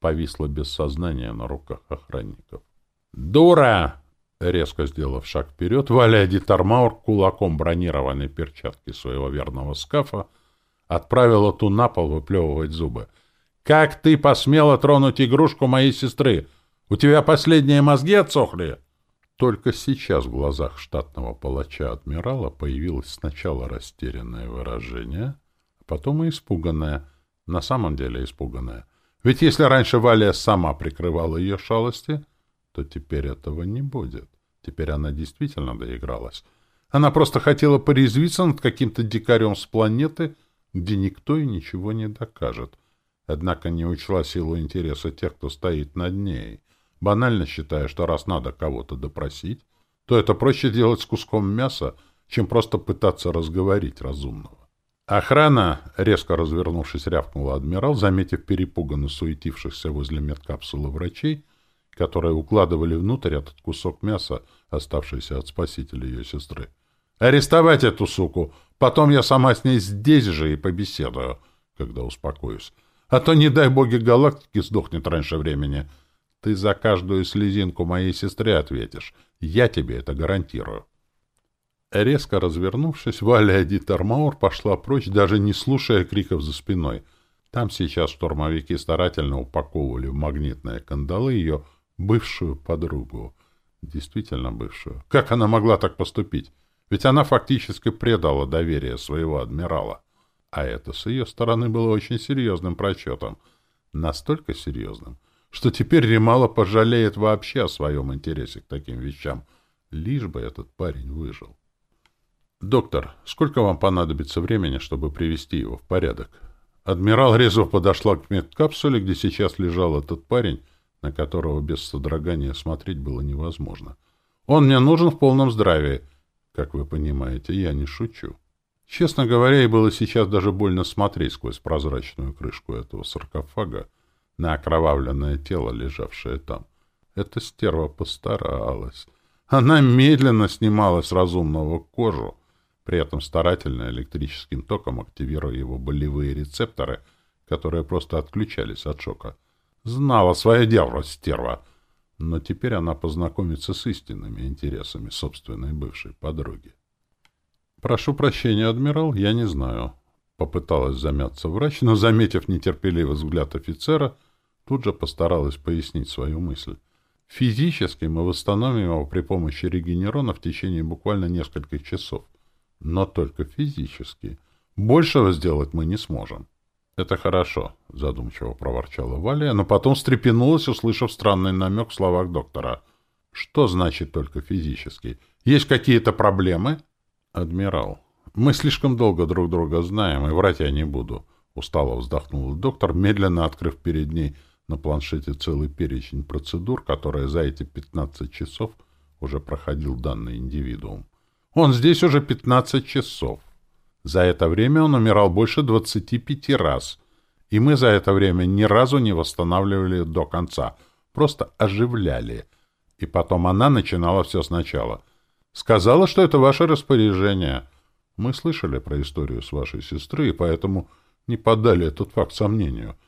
повисла без сознания на руках охранников. «Дура!» Резко сделав шаг вперед, Валя Дитармаур кулаком бронированной перчатки своего верного скафа отправила ту на пол выплевывать зубы. Как ты посмела тронуть игрушку моей сестры? У тебя последние мозги отсохли?» Только сейчас в глазах штатного палача-адмирала появилось сначала растерянное выражение, а потом и испуганное. На самом деле испуганное. Ведь если раньше Валя сама прикрывала ее шалости, то теперь этого не будет. Теперь она действительно доигралась. Она просто хотела порезвиться над каким-то дикарем с планеты, где никто и ничего не докажет. Однако не учла силу интереса тех, кто стоит над ней банально считая, что раз надо кого-то допросить, то это проще делать с куском мяса, чем просто пытаться разговорить разумного. Охрана, резко развернувшись, рявкнула адмирал, заметив перепуганно суетившихся возле медкапсулы врачей, которые укладывали внутрь этот кусок мяса, оставшийся от спасителя ее сестры. «Арестовать эту суку! Потом я сама с ней здесь же и побеседую, когда успокоюсь. А то, не дай боги, галактики сдохнет раньше времени». Ты за каждую слезинку моей сестре ответишь. Я тебе это гарантирую. Резко развернувшись, Валя Дитермаур пошла прочь, даже не слушая криков за спиной. Там сейчас штурмовики старательно упаковывали в магнитные кандалы ее бывшую подругу. Действительно бывшую. Как она могла так поступить? Ведь она фактически предала доверие своего адмирала. А это с ее стороны было очень серьезным прочетом. Настолько серьезным, что теперь Ремало пожалеет вообще о своем интересе к таким вещам, лишь бы этот парень выжил. «Доктор, сколько вам понадобится времени, чтобы привести его в порядок?» Адмирал Резов подошла к медкапсуле, где сейчас лежал этот парень, на которого без содрогания смотреть было невозможно. «Он мне нужен в полном здравии. Как вы понимаете, я не шучу». Честно говоря, и было сейчас даже больно смотреть сквозь прозрачную крышку этого саркофага, на окровавленное тело, лежавшее там. Эта стерва постаралась. Она медленно снимала с разумного кожу, при этом старательно электрическим током активируя его болевые рецепторы, которые просто отключались от шока. Знала свое дело, стерва. Но теперь она познакомится с истинными интересами собственной бывшей подруги. «Прошу прощения, адмирал, я не знаю». Попыталась замяться врач, но, заметив нетерпеливый взгляд офицера, Тут же постаралась пояснить свою мысль. Физически мы восстановим его при помощи регенерона в течение буквально нескольких часов. Но только физически. Большего сделать мы не сможем. «Это хорошо», — задумчиво проворчала Валя, но потом встрепенулась, услышав странный намек в словах доктора. «Что значит только физически? Есть какие-то проблемы?» «Адмирал, мы слишком долго друг друга знаем, и врать я не буду», — устало вздохнул доктор, медленно открыв перед ней на планшете целый перечень процедур, которые за эти 15 часов уже проходил данный индивидуум. Он здесь уже 15 часов. За это время он умирал больше 25 раз, и мы за это время ни разу не восстанавливали до конца, просто оживляли. И потом она начинала все сначала. Сказала, что это ваше распоряжение. Мы слышали про историю с вашей сестрой, и поэтому не подали этот факт сомнению —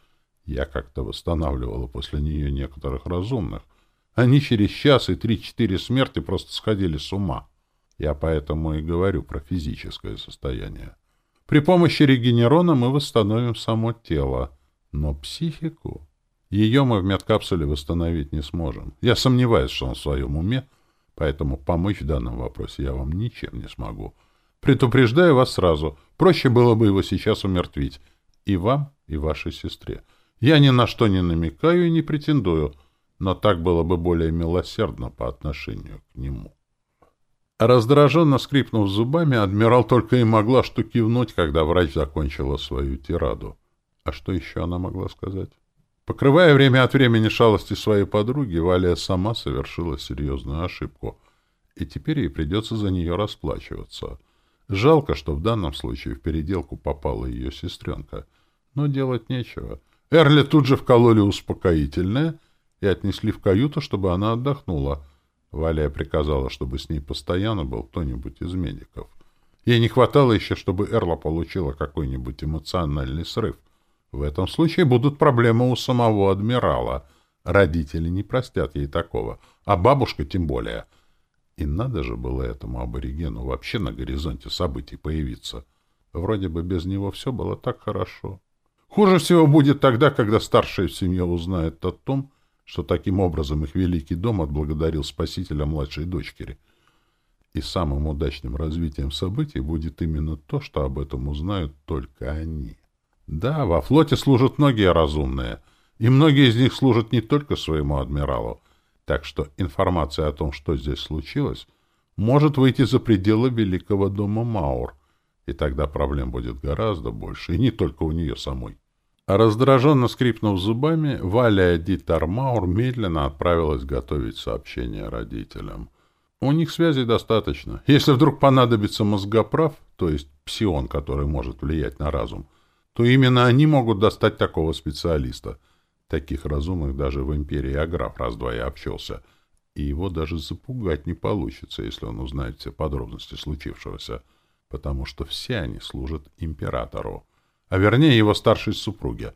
я как-то восстанавливала после нее некоторых разумных. Они через час и три-четыре смерти просто сходили с ума. Я поэтому и говорю про физическое состояние. При помощи регенерона мы восстановим само тело, но психику... Ее мы в медкапсуле восстановить не сможем. Я сомневаюсь, что он в своем уме, поэтому помочь в данном вопросе я вам ничем не смогу. Предупреждаю вас сразу, проще было бы его сейчас умертвить. И вам, и вашей сестре. Я ни на что не намекаю и не претендую, но так было бы более милосердно по отношению к нему. Раздраженно скрипнув зубами, адмирал только и могла что кивнуть, когда врач закончила свою тираду. А что еще она могла сказать? Покрывая время от времени шалости своей подруги, Валя сама совершила серьезную ошибку, и теперь ей придется за нее расплачиваться. Жалко, что в данном случае в переделку попала ее сестренка, но делать нечего — Эрли тут же вкололи успокоительное и отнесли в каюту, чтобы она отдохнула. Валя приказала, чтобы с ней постоянно был кто-нибудь из медиков. Ей не хватало еще, чтобы Эрла получила какой-нибудь эмоциональный срыв. В этом случае будут проблемы у самого адмирала. Родители не простят ей такого, а бабушка тем более. И надо же было этому аборигену вообще на горизонте событий появиться. Вроде бы без него все было так хорошо. Хуже всего будет тогда, когда старшая в семье узнает о том, что таким образом их великий дом отблагодарил спасителя младшей дочери. И самым удачным развитием событий будет именно то, что об этом узнают только они. Да, во флоте служат многие разумные, и многие из них служат не только своему адмиралу, так что информация о том, что здесь случилось, может выйти за пределы великого дома Маур, и тогда проблем будет гораздо больше, и не только у нее самой. Раздраженно скрипнув зубами, Валя Дитар Маур медленно отправилась готовить сообщение родителям. У них связей достаточно. Если вдруг понадобится мозгоправ, то есть псион, который может влиять на разум, то именно они могут достать такого специалиста — Таких разумных даже в империи Аграф раз-два и общался, и его даже запугать не получится, если он узнает все подробности случившегося, потому что все они служат императору, а вернее его старшей супруге.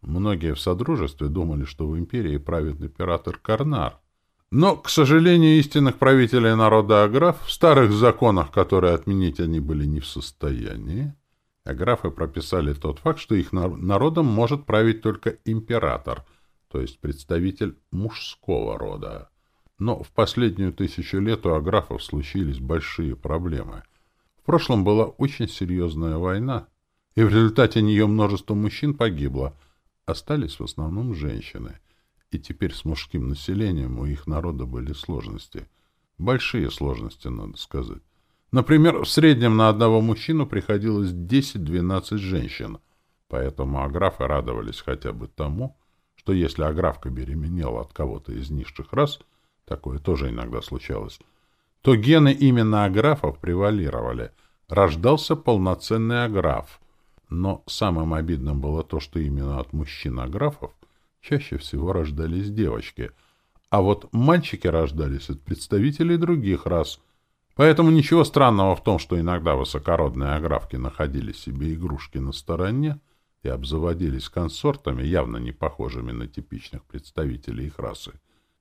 Многие в Содружестве думали, что в империи правит император Карнар. Но, к сожалению, истинных правителей народа Аграф в старых законах, которые отменить они были не в состоянии, а графы прописали тот факт, что их народом может править только император, то есть представитель мужского рода. Но в последнюю тысячу лет у аграфов случились большие проблемы. В прошлом была очень серьезная война, и в результате нее множество мужчин погибло, остались в основном женщины. И теперь с мужским населением у их народа были сложности. Большие сложности, надо сказать. Например, в среднем на одного мужчину приходилось 10-12 женщин, поэтому аграфы радовались хотя бы тому, что если аграфка беременела от кого-то из низших рас, такое тоже иногда случалось, то гены именно аграфов превалировали, рождался полноценный аграф. Но самым обидным было то, что именно от мужчин-аграфов чаще всего рождались девочки, а вот мальчики рождались от представителей других рас – Поэтому ничего странного в том, что иногда высокородные аграфки находили себе игрушки на стороне и обзаводились консортами, явно не похожими на типичных представителей их расы.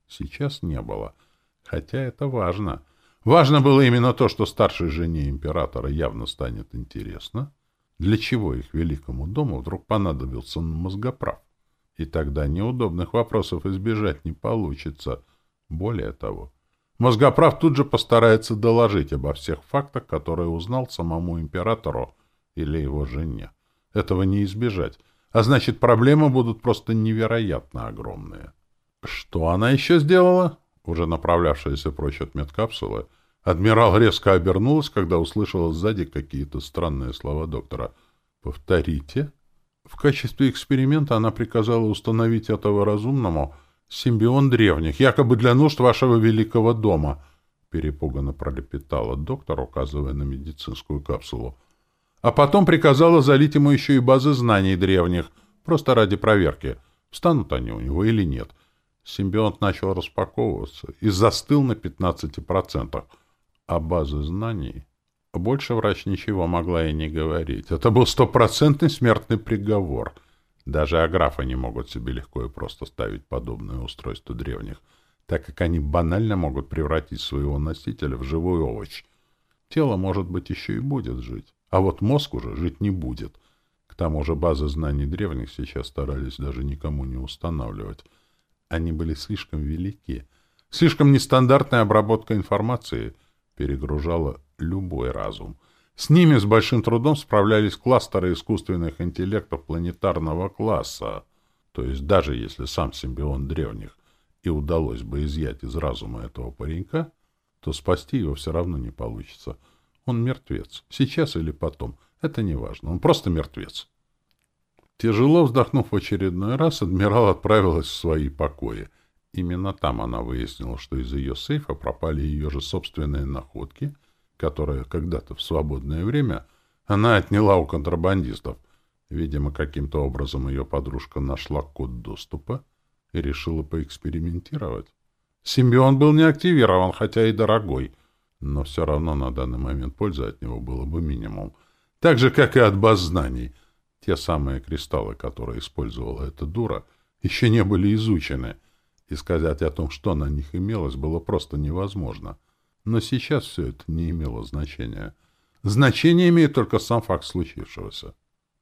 Сейчас не было. Хотя это важно. Важно было именно то, что старшей жене императора явно станет интересно, для чего их великому дому вдруг понадобился мозгоправ. И тогда неудобных вопросов избежать не получится. Более того, Мозгоправ тут же постарается доложить обо всех фактах, которые узнал самому императору или его жене. Этого не избежать. А значит, проблемы будут просто невероятно огромные. Что она еще сделала? Уже направлявшаяся прочь от медкапсулы, адмирал резко обернулась, когда услышала сзади какие-то странные слова доктора. «Повторите?» В качестве эксперимента она приказала установить этого разумному Симбион древних, якобы для нужд вашего великого дома, перепуганно пролепетала доктор, указывая на медицинскую капсулу. А потом приказала залить ему еще и базы знаний древних, просто ради проверки, встанут они у него или нет. Симбионт начал распаковываться и застыл на 15%. А базы знаний... Больше врач ничего могла и не говорить. Это был стопроцентный смертный приговор — даже аграфы не могут себе легко и просто ставить подобное устройство древних, так как они банально могут превратить своего носителя в живой овощ. Тело, может быть, еще и будет жить, а вот мозг уже жить не будет. К тому же базы знаний древних сейчас старались даже никому не устанавливать. Они были слишком велики. Слишком нестандартная обработка информации перегружала любой разум — с ними с большим трудом справлялись кластеры искусственных интеллектов планетарного класса. То есть даже если сам симбион древних и удалось бы изъять из разума этого паренька, то спасти его все равно не получится. Он мертвец. Сейчас или потом. Это не важно. Он просто мертвец. Тяжело вздохнув в очередной раз, адмирал отправилась в свои покои. Именно там она выяснила, что из ее сейфа пропали ее же собственные находки — которое когда-то в свободное время она отняла у контрабандистов. Видимо, каким-то образом ее подружка нашла код доступа и решила поэкспериментировать. Симбион был не активирован, хотя и дорогой, но все равно на данный момент пользы от него было бы минимум. Так же, как и от баз знаний. Те самые кристаллы, которые использовала эта дура, еще не были изучены, и сказать о том, что на них имелось, было просто невозможно — но сейчас все это не имело значения. Значение имеет только сам факт случившегося.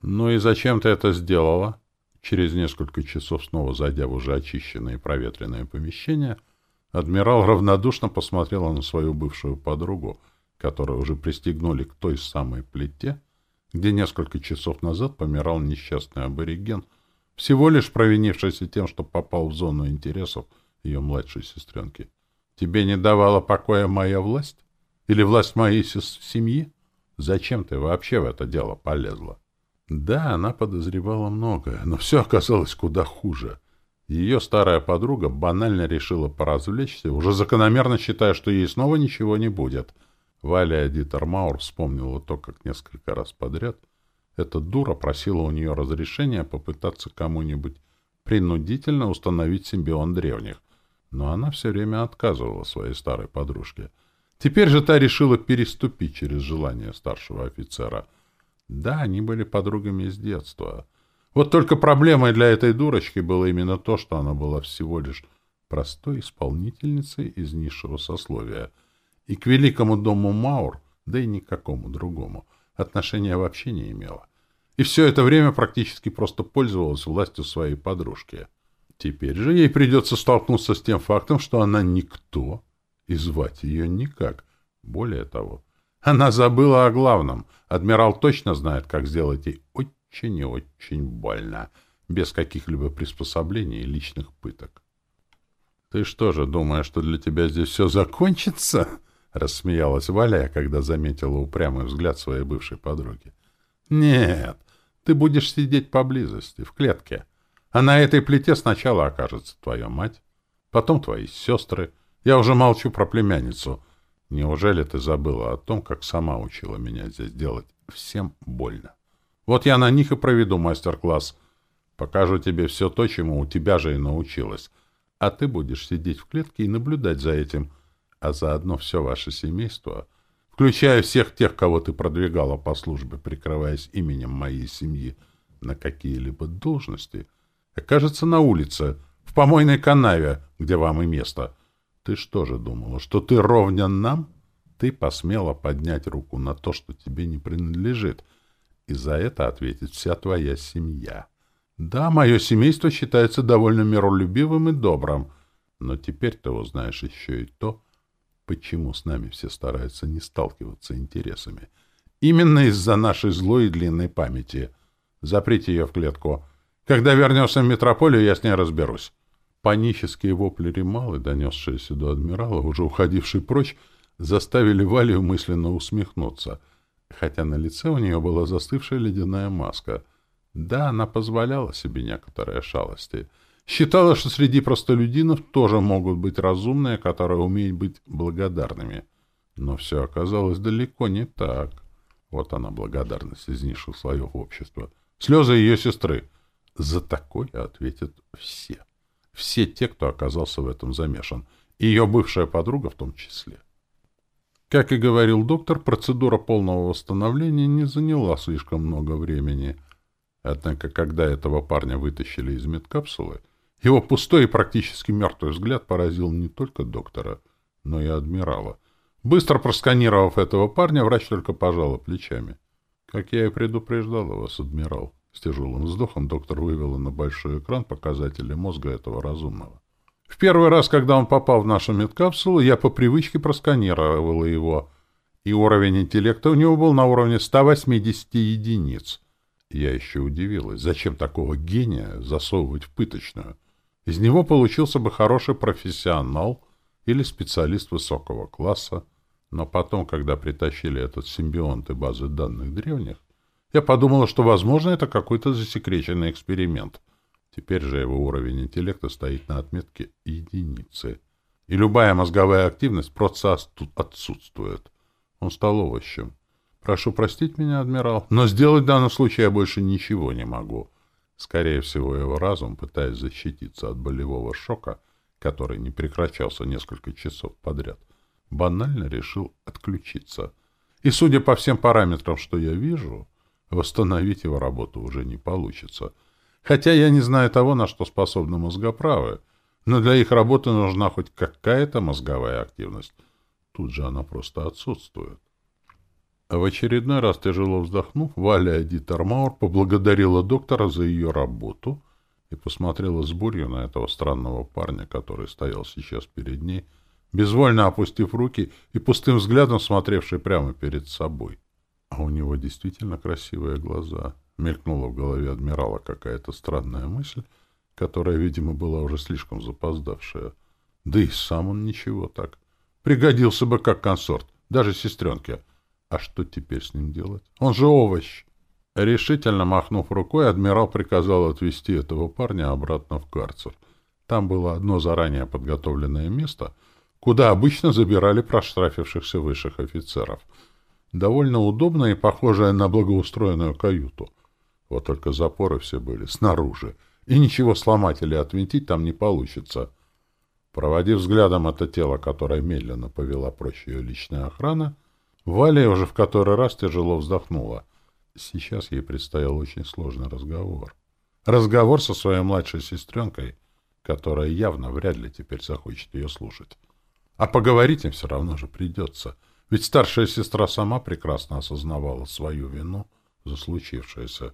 «Ну и зачем ты это сделала?» Через несколько часов, снова зайдя в уже очищенное и проветренное помещение, адмирал равнодушно посмотрела на свою бывшую подругу, которую уже пристегнули к той самой плите, где несколько часов назад помирал несчастный абориген, всего лишь провинившийся тем, что попал в зону интересов ее младшей сестренки. «Тебе не давала покоя моя власть? Или власть моей семьи? Зачем ты вообще в это дело полезла?» Да, она подозревала многое, но все оказалось куда хуже. Ее старая подруга банально решила поразвлечься, уже закономерно считая, что ей снова ничего не будет. Валя Эдитер Маур вспомнила то, как несколько раз подряд эта дура просила у нее разрешения попытаться кому-нибудь принудительно установить симбион древних, но она все время отказывала своей старой подружке. Теперь же та решила переступить через желание старшего офицера — да, они были подругами с детства. Вот только проблемой для этой дурочки было именно то, что она была всего лишь простой исполнительницей из низшего сословия. И к великому дому Маур, да и никакому другому, отношения вообще не имела. И все это время практически просто пользовалась властью своей подружки. Теперь же ей придется столкнуться с тем фактом, что она никто, и звать ее никак. Более того, она забыла о главном. Адмирал точно знает, как сделать ей очень и очень больно, без каких-либо приспособлений и личных пыток. «Ты что же, думаешь, что для тебя здесь все закончится?» — рассмеялась Валя, когда заметила упрямый взгляд своей бывшей подруги. «Нет, ты будешь сидеть поблизости, в клетке. А на этой плите сначала окажется твоя мать, потом твои сестры. Я уже молчу про племянницу — Неужели ты забыла о том, как сама учила меня здесь делать? Всем больно. Вот я на них и проведу мастер-класс. Покажу тебе все то, чему у тебя же и научилась. А ты будешь сидеть в клетке и наблюдать за этим. А заодно все ваше семейство, включая всех тех, кого ты продвигала по службе, прикрываясь именем моей семьи, на какие-либо должности, окажется на улице, в помойной канаве, где вам и место — ты что же думала, что ты ровнен нам? Ты посмела поднять руку на то, что тебе не принадлежит, и за это ответит вся твоя семья. Да, мое семейство считается довольно миролюбивым и добрым, но теперь ты узнаешь еще и то, почему с нами все стараются не сталкиваться интересами. Именно из-за нашей злой и длинной памяти. Заприте ее в клетку. Когда вернешься в метрополию, я с ней разберусь. Панические вопли Ремалы, донесшиеся до адмирала, уже уходивший прочь, заставили Валию мысленно усмехнуться, хотя на лице у нее была застывшая ледяная маска. Да, она позволяла себе некоторые шалости. Считала, что среди простолюдинов тоже могут быть разумные, которые умеют быть благодарными. Но все оказалось далеко не так. Вот она, благодарность из низших слоев общества. Слезы ее сестры. За такое ответят все все те, кто оказался в этом замешан, ее бывшая подруга в том числе. Как и говорил доктор, процедура полного восстановления не заняла слишком много времени. Однако, когда этого парня вытащили из медкапсулы, его пустой и практически мертвый взгляд поразил не только доктора, но и адмирала. Быстро просканировав этого парня, врач только пожал плечами. «Как я и предупреждал вас, адмирал», с тяжелым вздохом доктор вывела на большой экран показатели мозга этого разумного. В первый раз, когда он попал в нашу медкапсулу, я по привычке просканировала его, и уровень интеллекта у него был на уровне 180 единиц. Я еще удивилась, зачем такого гения засовывать в пыточную. Из него получился бы хороший профессионал или специалист высокого класса, но потом, когда притащили этот симбионт и базы данных древних, я подумала, что, возможно, это какой-то засекреченный эксперимент. Теперь же его уровень интеллекта стоит на отметке единицы. И любая мозговая активность просто отсутствует. Он стал овощем. Прошу простить меня, адмирал, но сделать в данном случае я больше ничего не могу. Скорее всего, его разум, пытаясь защититься от болевого шока, который не прекращался несколько часов подряд, банально решил отключиться. И судя по всем параметрам, что я вижу, Восстановить его работу уже не получится. Хотя я не знаю того, на что способны мозгоправы, но для их работы нужна хоть какая-то мозговая активность. Тут же она просто отсутствует. В очередной раз тяжело вздохнув, Валя Дитермаур поблагодарила доктора за ее работу и посмотрела с бурью на этого странного парня, который стоял сейчас перед ней, безвольно опустив руки и пустым взглядом смотревший прямо перед собой. А у него действительно красивые глаза. Мелькнула в голове адмирала какая-то странная мысль, которая, видимо, была уже слишком запоздавшая. Да и сам он ничего так. Пригодился бы как консорт, даже сестренке. А что теперь с ним делать? Он же овощ. Решительно махнув рукой, адмирал приказал отвезти этого парня обратно в карцер. Там было одно заранее подготовленное место, куда обычно забирали проштрафившихся высших офицеров. Довольно удобное и похожее на благоустроенную каюту. Вот только запоры все были снаружи, и ничего сломать или отвинтить там не получится. Проводив взглядом это тело, которое медленно повела прочь ее личная охрана, Валя уже в который раз тяжело вздохнула. Сейчас ей предстоял очень сложный разговор. Разговор со своей младшей сестренкой, которая явно вряд ли теперь захочет ее слушать. А поговорить им все равно же придется. Ведь старшая сестра сама прекрасно осознавала свою вину за случившееся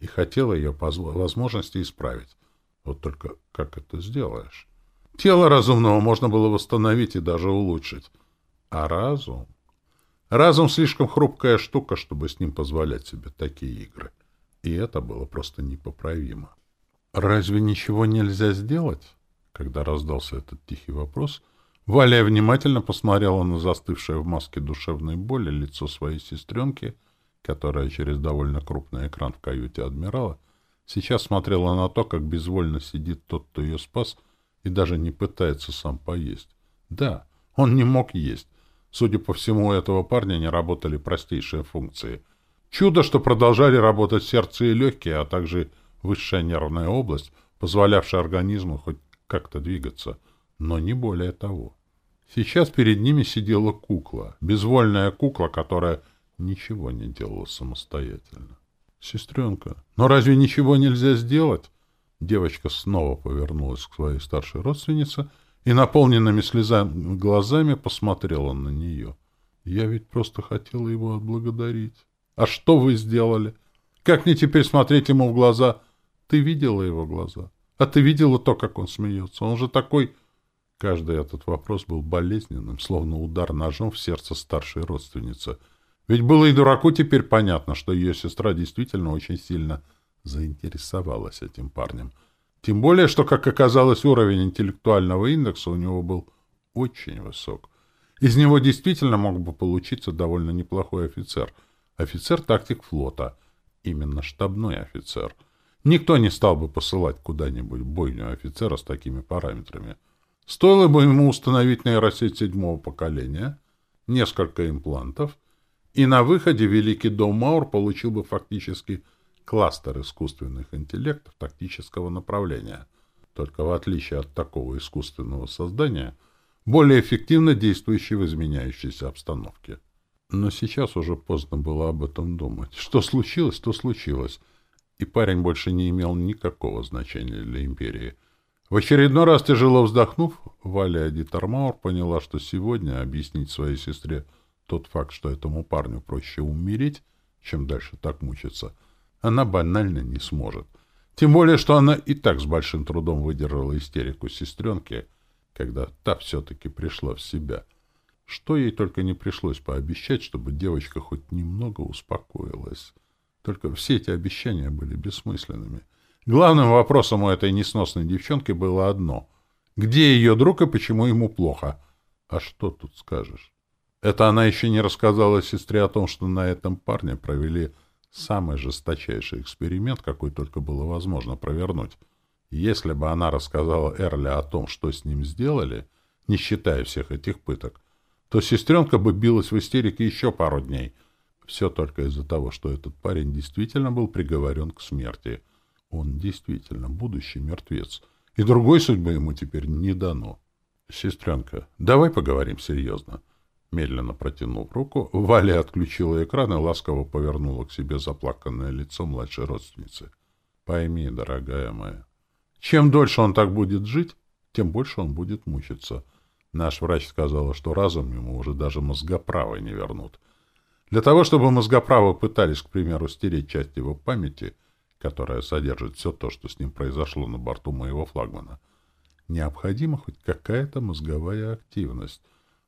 и хотела ее по возможности исправить. Вот только как это сделаешь? Тело разумного можно было восстановить и даже улучшить. А разум... Разум слишком хрупкая штука, чтобы с ним позволять себе такие игры. И это было просто непоправимо. «Разве ничего нельзя сделать?» Когда раздался этот тихий вопрос, Валя внимательно посмотрела на застывшее в маске душевной боли лицо своей сестренки, которая через довольно крупный экран в каюте адмирала сейчас смотрела на то, как безвольно сидит тот, кто ее спас, и даже не пытается сам поесть. Да, он не мог есть, Судя по всему, у этого парня не работали простейшие функции. Чудо, что продолжали работать сердце и легкие, а также высшая нервная область, позволявшая организму хоть как-то двигаться, но не более того. Сейчас перед ними сидела кукла, безвольная кукла, которая ничего не делала самостоятельно. «Сестренка, но разве ничего нельзя сделать?» Девочка снова повернулась к своей старшей родственнице — и наполненными слезами глазами посмотрела на нее. Я ведь просто хотела его отблагодарить. А что вы сделали? Как мне теперь смотреть ему в глаза? Ты видела его глаза? А ты видела то, как он смеется? Он же такой... Каждый этот вопрос был болезненным, словно удар ножом в сердце старшей родственницы. Ведь было и дураку теперь понятно, что ее сестра действительно очень сильно заинтересовалась этим парнем — тем более, что, как оказалось, уровень интеллектуального индекса у него был очень высок. Из него действительно мог бы получиться довольно неплохой офицер. Офицер-тактик флота. Именно штабной офицер. Никто не стал бы посылать куда-нибудь бойню офицера с такими параметрами. Стоило бы ему установить нейросеть седьмого поколения, несколько имплантов, и на выходе Великий Дом Маур получил бы фактически кластер искусственных интеллектов тактического направления, только в отличие от такого искусственного создания, более эффективно действующий в изменяющейся обстановке. Но сейчас уже поздно было об этом думать. Что случилось, то случилось. И парень больше не имел никакого значения для империи. В очередной раз тяжело вздохнув, Валя Дитармаур поняла, что сегодня объяснить своей сестре тот факт, что этому парню проще умереть, чем дальше так мучиться — она банально не сможет. Тем более, что она и так с большим трудом выдержала истерику сестренки, когда та все-таки пришла в себя. Что ей только не пришлось пообещать, чтобы девочка хоть немного успокоилась. Только все эти обещания были бессмысленными. Главным вопросом у этой несносной девчонки было одно. Где ее друг и почему ему плохо? А что тут скажешь? Это она еще не рассказала сестре о том, что на этом парне провели Самый жесточайший эксперимент, какой только было возможно провернуть. Если бы она рассказала Эрли о том, что с ним сделали, не считая всех этих пыток, то сестренка бы билась в истерике еще пару дней. Все только из-за того, что этот парень действительно был приговорен к смерти. Он действительно будущий мертвец. И другой судьбы ему теперь не дано. Сестренка, давай поговорим серьезно. Медленно протянув руку, Валя отключила экран и ласково повернула к себе заплаканное лицо младшей родственницы. «Пойми, дорогая моя, чем дольше он так будет жить, тем больше он будет мучиться. Наш врач сказал, что разум ему уже даже мозгоправой не вернут. Для того, чтобы мозгоправы пытались, к примеру, стереть часть его памяти, которая содержит все то, что с ним произошло на борту моего флагмана, необходима хоть какая-то мозговая активность.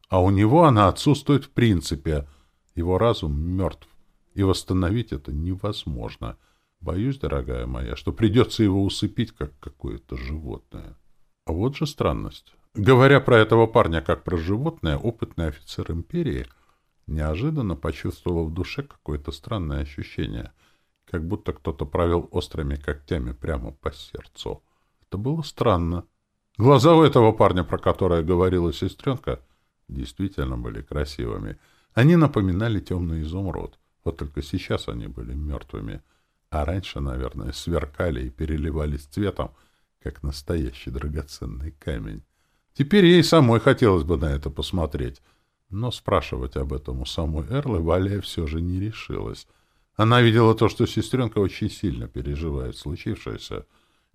А у него она отсутствует в принципе. Его разум мертв, и восстановить это невозможно. Боюсь, дорогая моя, что придется его усыпить, как какое-то животное. А вот же странность. Говоря про этого парня как про животное, опытный офицер империи неожиданно почувствовал в душе какое-то странное ощущение, как будто кто-то провел острыми когтями прямо по сердцу. Это было странно. Глаза у этого парня, про которое говорила сестренка, действительно были красивыми. Они напоминали темный изумруд. Вот только сейчас они были мертвыми. А раньше, наверное, сверкали и переливались цветом, как настоящий драгоценный камень. Теперь ей самой хотелось бы на это посмотреть. Но спрашивать об этом у самой Эрлы Валия все же не решилась. Она видела то, что сестренка очень сильно переживает случившееся,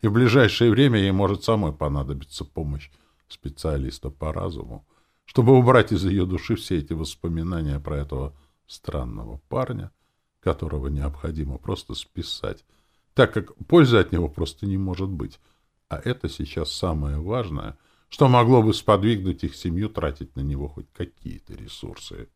и в ближайшее время ей может самой понадобиться помощь специалиста по разуму, чтобы убрать из ее души все эти воспоминания про этого странного парня, которого необходимо просто списать, так как пользы от него просто не может быть. А это сейчас самое важное — что могло бы сподвигнуть их семью тратить на него хоть какие-то ресурсы.